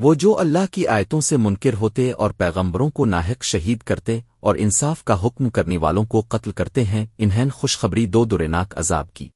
وہ جو اللہ کی آیتوں سے منکر ہوتے اور پیغمبروں کو ناحق شہید کرتے اور انصاف کا حکم کرنے والوں کو قتل کرتے ہیں انہیں خوشخبری دو درناک عذاب کی۔